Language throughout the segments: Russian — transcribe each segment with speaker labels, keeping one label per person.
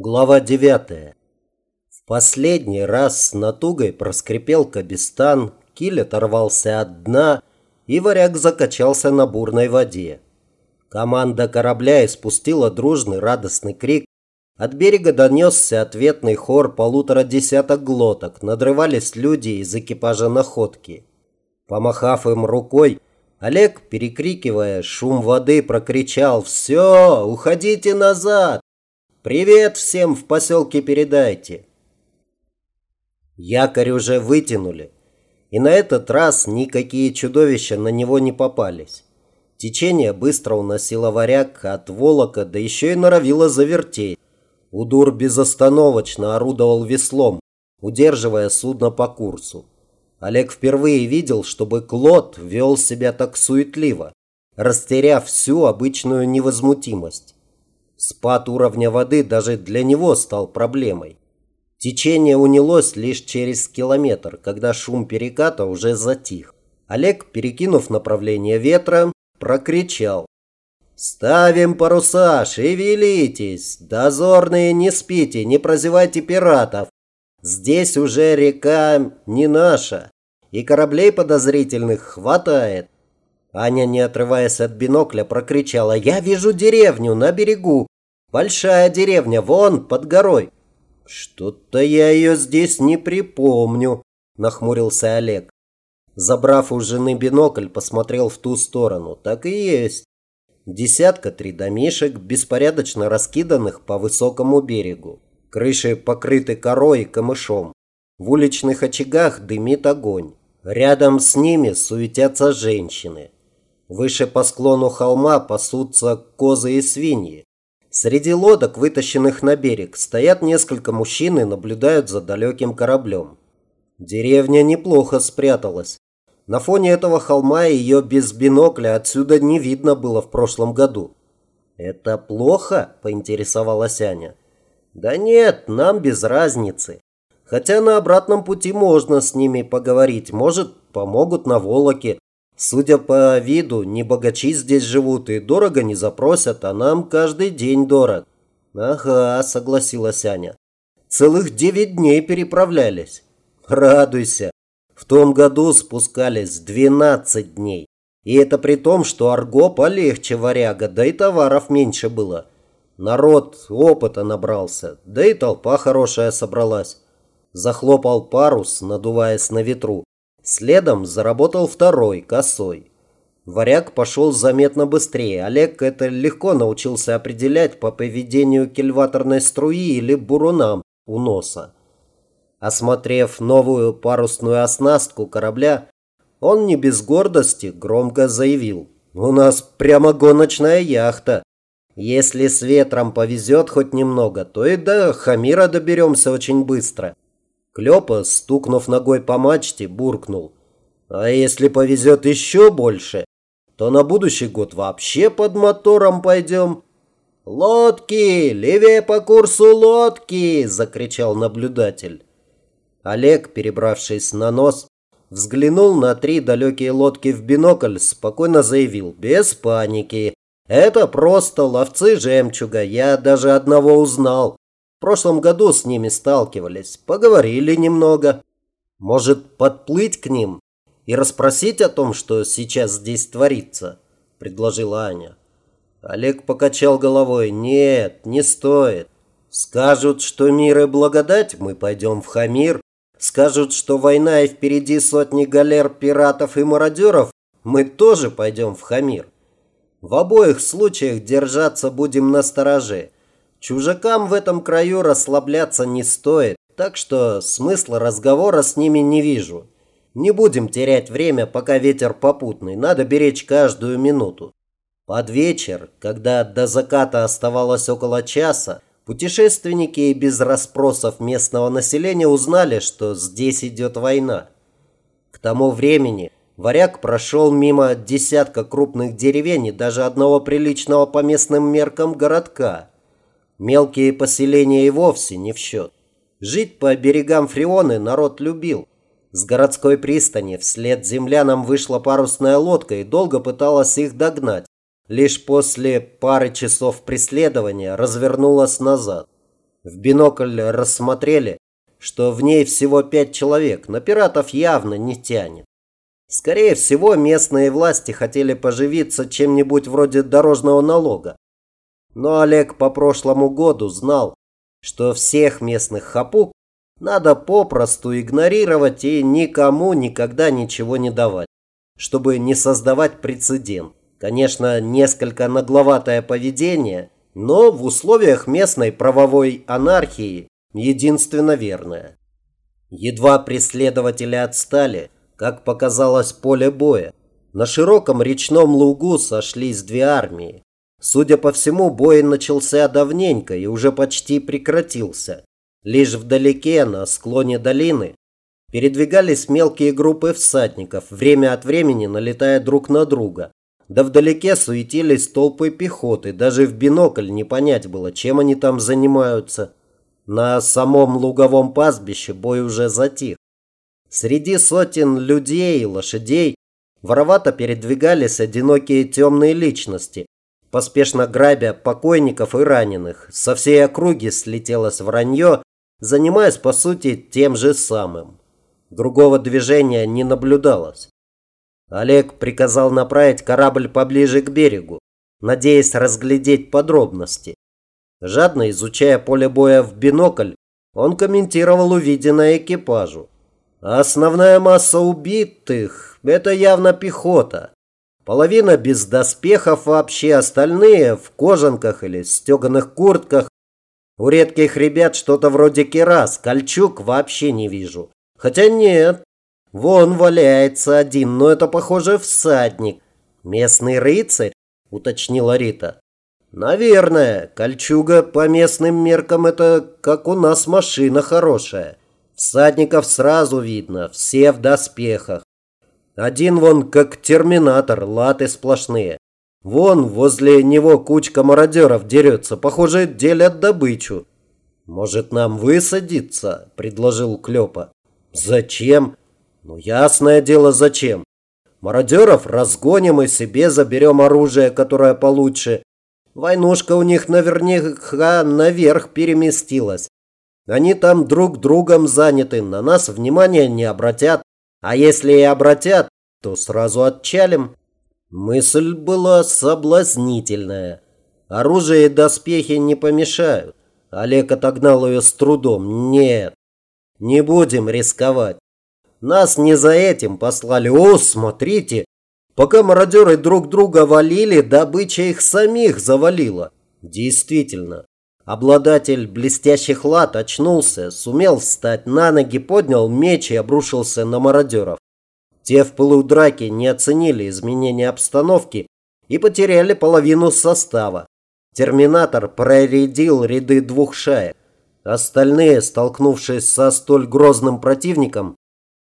Speaker 1: Глава 9. В последний раз с натугой проскрипел кабистан, киль оторвался от дна, и варяг закачался на бурной воде. Команда корабля испустила дружный радостный крик. От берега донесся ответный хор полутора десяток глоток, надрывались люди из экипажа находки. Помахав им рукой, Олег, перекрикивая шум воды, прокричал «Все, уходите назад! Привет всем в поселке передайте!» Якорь уже вытянули, и на этот раз никакие чудовища на него не попались. Течение быстро уносило варяг от волока, да еще и норовило завертеть. Удур безостановочно орудовал веслом, удерживая судно по курсу. Олег впервые видел, чтобы Клод вел себя так суетливо, растеряв всю обычную невозмутимость. Спад уровня воды даже для него стал проблемой. Течение унялось лишь через километр, когда шум переката уже затих. Олег, перекинув направление ветра, прокричал. «Ставим паруса, шевелитесь! Дозорные, не спите, не прозевайте пиратов! Здесь уже река не наша, и кораблей подозрительных хватает. Аня, не отрываясь от бинокля, прокричала. «Я вижу деревню на берегу. Большая деревня, вон, под горой». «Что-то я ее здесь не припомню», – нахмурился Олег. Забрав у жены бинокль, посмотрел в ту сторону. Так и есть. Десятка три домишек, беспорядочно раскиданных по высокому берегу. Крыши покрыты корой и камышом. В уличных очагах дымит огонь. Рядом с ними суетятся женщины. Выше по склону холма пасутся козы и свиньи. Среди лодок, вытащенных на берег, стоят несколько мужчин и наблюдают за далеким кораблем. Деревня неплохо спряталась. На фоне этого холма ее без бинокля отсюда не видно было в прошлом году. «Это плохо?» – поинтересовалась Аня. Да нет, нам без разницы. Хотя на обратном пути можно с ними поговорить. Может, помогут на Волоке. Судя по виду, не богачи здесь живут и дорого не запросят, а нам каждый день дорог. Ага, согласилась Аня. Целых девять дней переправлялись. Радуйся. В том году спускались 12 дней. И это при том, что арго полегче варяга, да и товаров меньше было. Народ опыта набрался, да и толпа хорошая собралась. Захлопал парус, надуваясь на ветру. Следом заработал второй, косой. Варяг пошел заметно быстрее. Олег это легко научился определять по поведению кильваторной струи или бурунам у носа. Осмотрев новую парусную оснастку корабля, он не без гордости громко заявил. «У нас прямо гоночная яхта. Если с ветром повезет хоть немного, то и до Хамира доберемся очень быстро. Клёпа, стукнув ногой по мачте, буркнул. А если повезет еще больше, то на будущий год вообще под мотором пойдем. «Лодки! Левее по курсу лодки!» – закричал наблюдатель. Олег, перебравшись на нос, взглянул на три далекие лодки в бинокль, спокойно заявил «Без паники! Это просто ловцы жемчуга. Я даже одного узнал. В прошлом году с ними сталкивались. Поговорили немного. Может, подплыть к ним и расспросить о том, что сейчас здесь творится?» Предложила Аня. Олег покачал головой. «Нет, не стоит. Скажут, что мир и благодать, мы пойдем в Хамир. Скажут, что война и впереди сотни галер пиратов и мародеров, мы тоже пойдем в Хамир. В обоих случаях держаться будем на стороже. Чужакам в этом краю расслабляться не стоит, так что смысла разговора с ними не вижу. Не будем терять время, пока ветер попутный, надо беречь каждую минуту. Под вечер, когда до заката оставалось около часа, путешественники и без расспросов местного населения узнали, что здесь идет война. К тому времени Варяг прошел мимо десятка крупных деревень и даже одного приличного по местным меркам городка. Мелкие поселения и вовсе не в счет. Жить по берегам Фрионы народ любил. С городской пристани вслед землянам вышла парусная лодка и долго пыталась их догнать. Лишь после пары часов преследования развернулась назад. В бинокль рассмотрели, что в ней всего пять человек, на пиратов явно не тянет. Скорее всего, местные власти хотели поживиться чем-нибудь вроде дорожного налога. Но Олег по прошлому году знал, что всех местных хапук надо попросту игнорировать и никому никогда ничего не давать, чтобы не создавать прецедент. Конечно, несколько нагловатое поведение, но в условиях местной правовой анархии единственно верное. Едва преследователи отстали, как показалось поле боя. На широком речном лугу сошлись две армии. Судя по всему, бой начался давненько и уже почти прекратился. Лишь вдалеке, на склоне долины, передвигались мелкие группы всадников, время от времени налетая друг на друга. Да вдалеке суетились толпы пехоты, даже в бинокль не понять было, чем они там занимаются. На самом луговом пастбище бой уже затих. Среди сотен людей и лошадей воровато передвигались одинокие темные личности, поспешно грабя покойников и раненых. Со всей округи слетелось вранье, занимаясь по сути тем же самым. Другого движения не наблюдалось. Олег приказал направить корабль поближе к берегу, надеясь разглядеть подробности. Жадно изучая поле боя в бинокль, он комментировал увиденное экипажу. Основная масса убитых – это явно пехота. Половина без доспехов вообще, остальные в кожанках или стеганых куртках. У редких ребят что-то вроде керас, кольчуг вообще не вижу. Хотя нет, вон валяется один, но это, похоже, всадник. Местный рыцарь, уточнила Рита. Наверное, кольчуга по местным меркам это как у нас машина хорошая. Всадников сразу видно, все в доспехах. Один вон как терминатор, латы сплошные. Вон возле него кучка мародеров дерется, похоже, делят добычу. Может, нам высадиться? Предложил Клёпа. Зачем? Ну, ясное дело, зачем. Мародеров разгоним и себе заберем оружие, которое получше. Войнушка у них наверняка наверх переместилась. Они там друг другом заняты, на нас внимания не обратят. А если и обратят, то сразу отчалим. Мысль была соблазнительная. Оружие и доспехи не помешают. Олег отогнал ее с трудом. Нет, не будем рисковать. Нас не за этим послали. О, смотрите, пока мародеры друг друга валили, добыча их самих завалила. Действительно, Обладатель блестящих лад очнулся, сумел встать на ноги, поднял меч и обрушился на мародеров. Те в пылу драки не оценили изменения обстановки и потеряли половину состава. Терминатор проредил ряды двух шаек. Остальные, столкнувшись со столь грозным противником,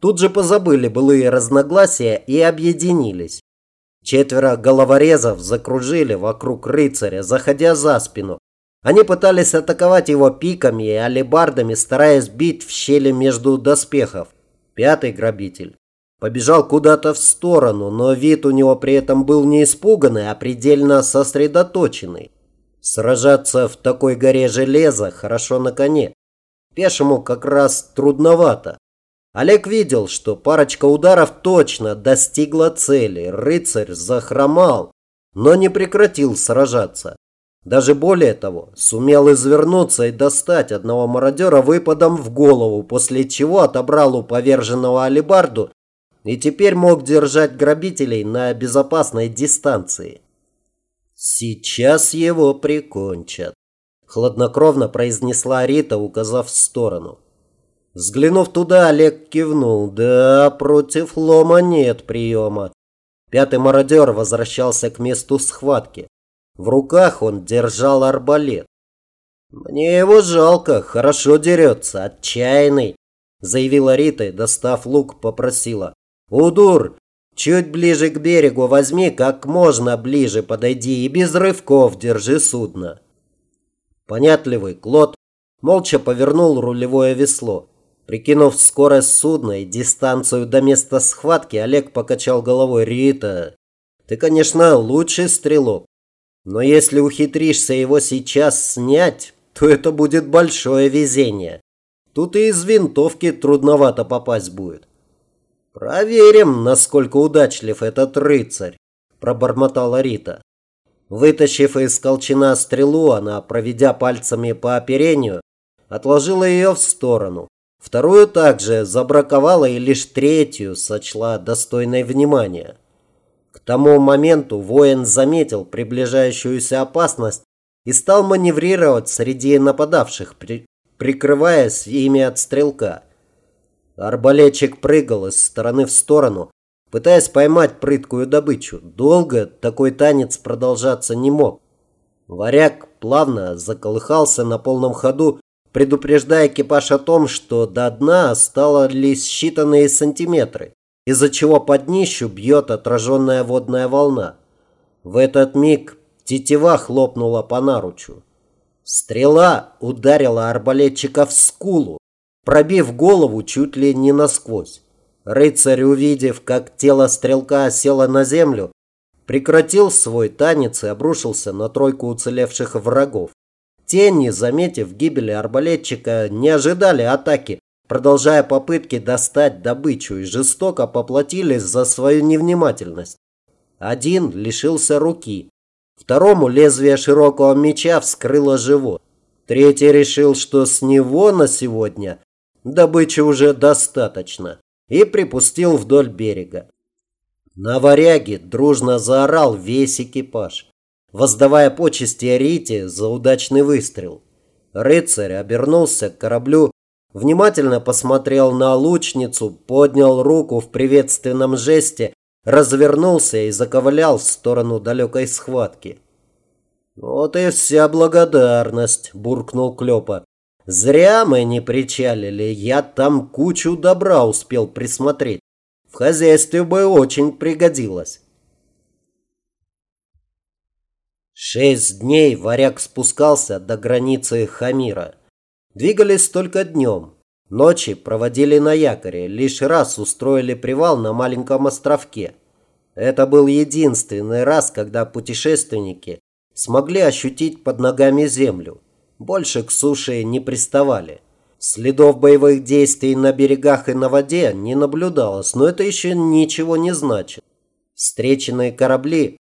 Speaker 1: тут же позабыли былые разногласия и объединились. Четверо головорезов закружили вокруг рыцаря, заходя за спину. Они пытались атаковать его пиками и алебардами, стараясь бить в щели между доспехов. Пятый грабитель побежал куда-то в сторону, но вид у него при этом был не испуганный, а предельно сосредоточенный. Сражаться в такой горе железа хорошо на коне. Пешему как раз трудновато. Олег видел, что парочка ударов точно достигла цели. Рыцарь захромал, но не прекратил сражаться. Даже более того, сумел извернуться и достать одного мародера выпадом в голову, после чего отобрал у поверженного алибарду и теперь мог держать грабителей на безопасной дистанции. «Сейчас его прикончат», – хладнокровно произнесла Рита, указав в сторону. Взглянув туда, Олег кивнул. «Да, против лома нет приема». Пятый мародер возвращался к месту схватки. В руках он держал арбалет. «Мне его жалко, хорошо дерется, отчаянный», заявила Рита и, достав лук, попросила. «Удур, чуть ближе к берегу возьми, как можно ближе подойди и без рывков держи судно». Понятливый Клод молча повернул рулевое весло. Прикинув скорость судна и дистанцию до места схватки, Олег покачал головой. «Рита, ты, конечно, лучший стрелок, но если ухитришься его сейчас снять, то это будет большое везение. Тут и из винтовки трудновато попасть будет. Проверим, насколько удачлив этот рыцарь, пробормотала Рита. Вытащив из колчана стрелу, она, проведя пальцами по оперению, отложила ее в сторону. Вторую также забраковала и лишь третью сочла достойной внимания. Тому моменту воин заметил приближающуюся опасность и стал маневрировать среди нападавших, при, прикрываясь ими от стрелка. Арбалетчик прыгал из стороны в сторону, пытаясь поймать прыткую добычу. Долго такой танец продолжаться не мог. Варяг плавно заколыхался на полном ходу, предупреждая экипаж о том, что до дна осталось считанные сантиметры, из-за чего под днищу бьет отраженная водная волна. В этот миг тетива хлопнула по наручу. Стрела ударила арбалетчика в скулу, пробив голову чуть ли не насквозь. Рыцарь, увидев, как тело стрелка село на землю, прекратил свой танец и обрушился на тройку уцелевших врагов. Тени, заметив гибели арбалетчика, не ожидали атаки, продолжая попытки достать добычу и жестоко поплатились за свою невнимательность. Один лишился руки, второму лезвие широкого меча вскрыло живот. Третий решил, что с него на сегодня добычи уже достаточно, и припустил вдоль берега. На варяге дружно заорал весь экипаж воздавая почести Рите за удачный выстрел. Рыцарь обернулся к кораблю, внимательно посмотрел на лучницу, поднял руку в приветственном жесте, развернулся и заковылял в сторону далекой схватки. «Вот и вся благодарность», – буркнул Клёпа. «Зря мы не причалили, я там кучу добра успел присмотреть. В хозяйстве бы очень пригодилось». Шесть дней варяг спускался до границы Хамира. Двигались только днем. Ночи проводили на якоре, лишь раз устроили привал на маленьком островке. Это был единственный раз, когда путешественники смогли ощутить под ногами землю. Больше к суше не приставали. Следов боевых действий на берегах и на воде не наблюдалось, но это еще ничего не значит. Встреченные корабли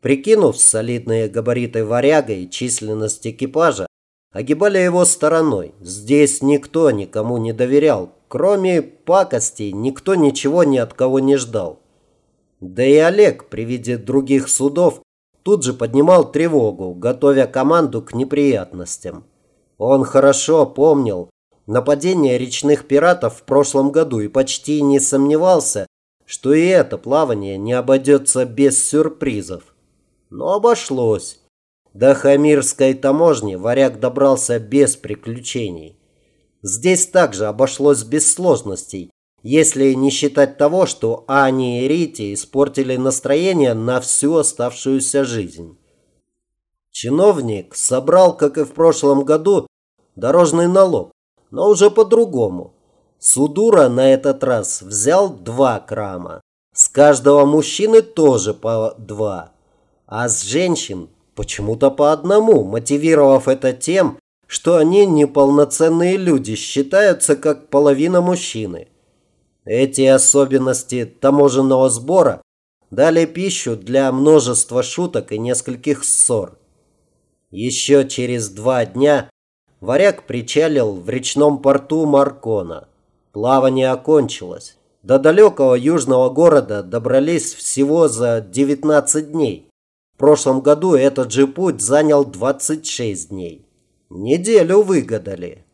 Speaker 1: Прикинув солидные габариты варяга и численность экипажа, огибали его стороной. Здесь никто никому не доверял. Кроме пакостей, никто ничего ни от кого не ждал. Да и Олег при виде других судов тут же поднимал тревогу, готовя команду к неприятностям. Он хорошо помнил нападение речных пиратов в прошлом году и почти не сомневался, что и это плавание не обойдется без сюрпризов. Но обошлось. До Хамирской таможни варяг добрался без приключений. Здесь также обошлось без сложностей, если не считать того, что Ани и Рите испортили настроение на всю оставшуюся жизнь. Чиновник собрал, как и в прошлом году, дорожный налог, но уже по-другому. Судура на этот раз взял два крама. С каждого мужчины тоже по два а с женщин почему-то по одному, мотивировав это тем, что они неполноценные люди, считаются как половина мужчины. Эти особенности таможенного сбора дали пищу для множества шуток и нескольких ссор. Еще через два дня варяг причалил в речном порту Маркона. Плавание окончилось. До далекого южного города добрались всего за 19 дней прошлом году этот же путь занял 26 дней. Неделю выгадали.